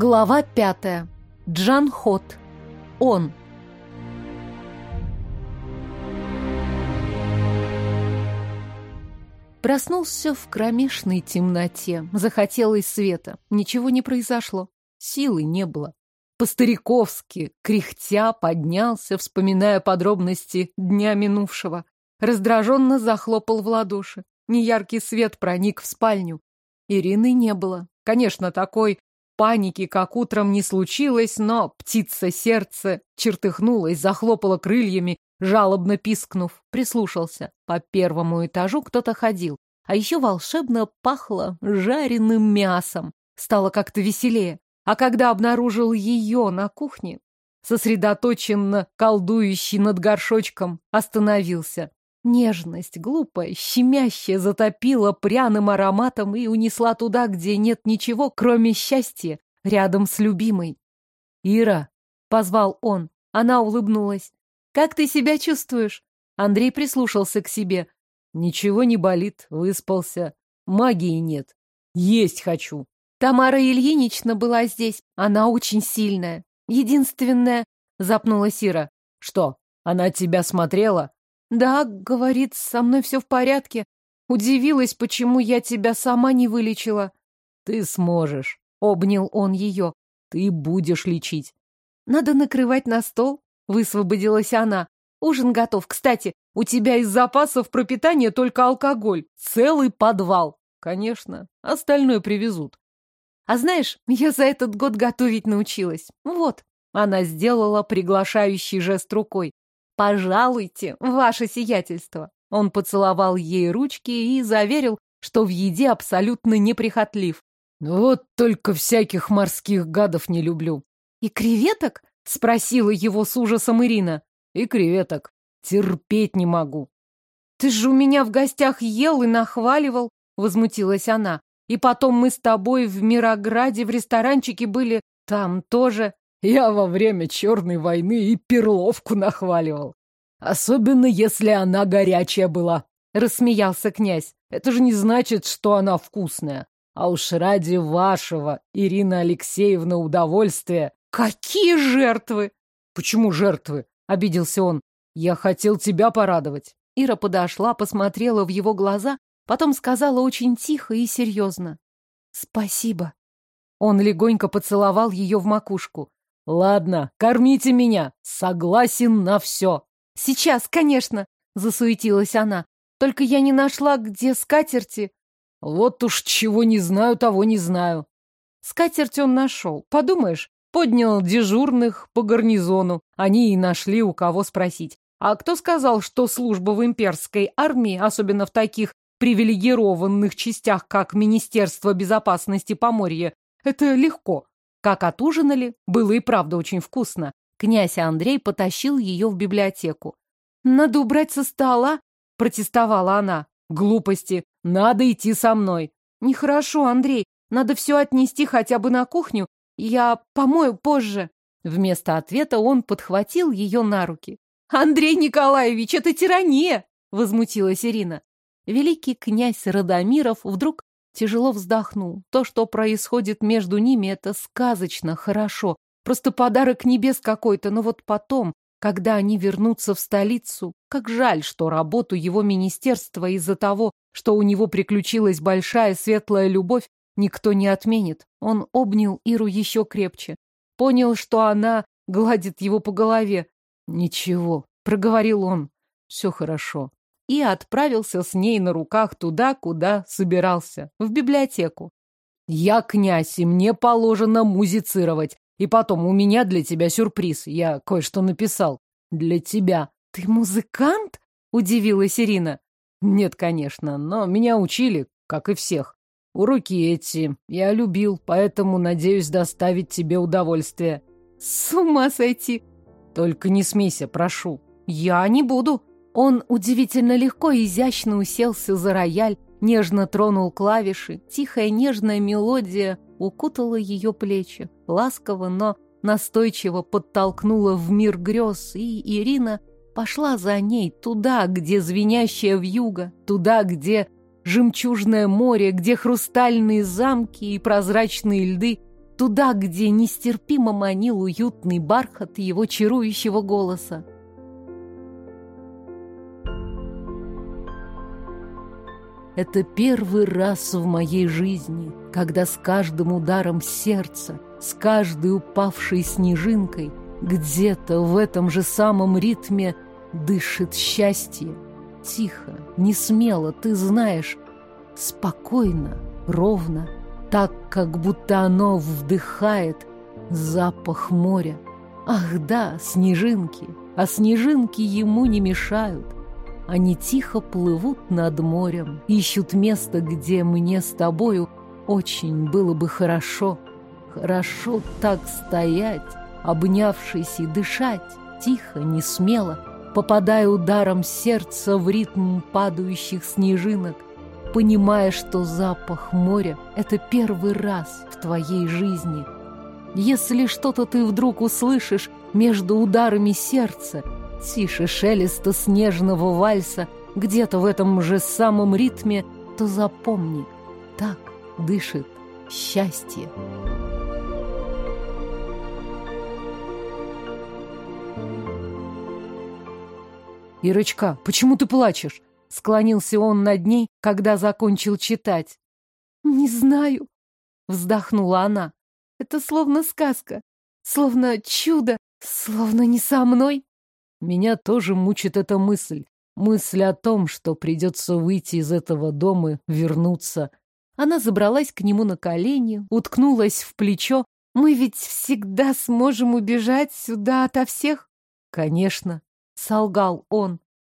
Глава пятая. Джан Хот. Он. Проснулся в кромешной темноте. Захотелось света. Ничего не произошло. Силы не было. По-стариковски, кряхтя, поднялся, вспоминая подробности дня минувшего. Раздраженно захлопал в ладоши. Неяркий свет проник в спальню. Ирины не было. Конечно, такой паники, как утром, не случилось, но птица сердце чертыхнулась, захлопала крыльями, жалобно пискнув, прислушался. По первому этажу кто-то ходил, а еще волшебно пахло жареным мясом. Стало как-то веселее. А когда обнаружил ее на кухне, сосредоточенно колдующий над горшочком, остановился. Нежность, глупая, щемящая, затопила пряным ароматом и унесла туда, где нет ничего, кроме счастья, рядом с любимой. «Ира!» — позвал он. Она улыбнулась. «Как ты себя чувствуешь?» Андрей прислушался к себе. «Ничего не болит, выспался. Магии нет. Есть хочу». Тамара Ильинична была здесь. Она очень сильная. Единственная... Запнулась Ира. «Что, она тебя смотрела?» Да, говорит, со мной все в порядке. Удивилась, почему я тебя сама не вылечила. Ты сможешь, обнял он ее. Ты будешь лечить. Надо накрывать на стол, высвободилась она. Ужин готов. Кстати, у тебя из запасов пропитания только алкоголь. Целый подвал. Конечно, остальное привезут. А знаешь, я за этот год готовить научилась. Вот. Она сделала приглашающий жест рукой. «Пожалуйте, ваше сиятельство!» Он поцеловал ей ручки и заверил, что в еде абсолютно неприхотлив. «Вот только всяких морских гадов не люблю». «И креветок?» — спросила его с ужасом Ирина. «И креветок. Терпеть не могу». «Ты же у меня в гостях ел и нахваливал», — возмутилась она. «И потом мы с тобой в Мирограде в ресторанчике были, там тоже». Я во время Черной войны и перловку нахваливал. Особенно, если она горячая была, — рассмеялся князь. Это же не значит, что она вкусная. А уж ради вашего, Ирина Алексеевна, удовольствия. Какие жертвы? Почему жертвы? — обиделся он. Я хотел тебя порадовать. Ира подошла, посмотрела в его глаза, потом сказала очень тихо и серьезно. Спасибо. Он легонько поцеловал ее в макушку. Ладно, кормите меня. Согласен на все. Сейчас, конечно, засуетилась она. Только я не нашла, где скатерти. Вот уж чего не знаю, того не знаю. Скатерть он нашел. Подумаешь, поднял дежурных по гарнизону. Они и нашли, у кого спросить. А кто сказал, что служба в имперской армии, особенно в таких привилегированных частях, как Министерство безопасности Поморья, это легко? Как отужинали, было и правда очень вкусно. Князь Андрей потащил ее в библиотеку. «Надо убрать со стола», — протестовала она. «Глупости. Надо идти со мной». «Нехорошо, Андрей. Надо все отнести хотя бы на кухню. Я помою позже». Вместо ответа он подхватил ее на руки. «Андрей Николаевич, это тирания!» — возмутилась Ирина. Великий князь Радомиров вдруг Тяжело вздохнул. То, что происходит между ними, это сказочно хорошо. Просто подарок небес какой-то. Но вот потом, когда они вернутся в столицу, как жаль, что работу его министерства из-за того, что у него приключилась большая светлая любовь, никто не отменит. Он обнял Иру еще крепче. Понял, что она гладит его по голове. «Ничего», — проговорил он, — «все хорошо» и отправился с ней на руках туда, куда собирался, в библиотеку. «Я князь, и мне положено музицировать. И потом, у меня для тебя сюрприз. Я кое-что написал. Для тебя». «Ты музыкант?» — удивилась Ирина. «Нет, конечно, но меня учили, как и всех. Уроки эти я любил, поэтому надеюсь доставить тебе удовольствие». «С ума сойти!» «Только не смейся, прошу». «Я не буду», он удивительно легко и изящно уселся за рояль, нежно тронул клавиши. Тихая нежная мелодия укутала ее плечи, ласково, но настойчиво подтолкнула в мир грез, и Ирина пошла за ней туда, где звенящая вьюга, туда, где жемчужное море, где хрустальные замки и прозрачные льды. туда, где нестерпимо манил уютный бархат его чарующего голоса. Это первый раз в моей жизни, когда с каждым ударом сердца, с каждой упавшей снежинкой, где-то в этом же самом ритме дышит счастье. Тихо, не смело, ты знаешь, спокойно, ровно, так, как будто оно вдыхает запах моря. Ах да, снежинки, а снежинки ему не мешают. Они тихо плывут над морем, ищут место, где мне с тобою очень было бы хорошо. Хорошо так стоять, обнявшись и дышать, тихо, не смело, попадая ударом сердца в ритм падающих снежинок, понимая, что запах моря — это первый раз в твоей жизни. Если что-то ты вдруг услышишь между ударами сердца — тише шелеста снежного вальса, где-то в этом же самом ритме, то запомни, так дышит счастье. «Ирочка, почему ты плачешь?» Склонился он над ней, когда закончил читать. «Не знаю», — вздохнула она. «Это словно сказка, словно чудо, словно не со мной». Меня тоже мучит эта мысль. Мысль о том, что придется выйти из этого дома, вернуться. Она забралась к нему на колени, уткнулась в плечо. «Мы ведь всегда сможем убежать сюда ото всех?» «Конечно», — солгал он.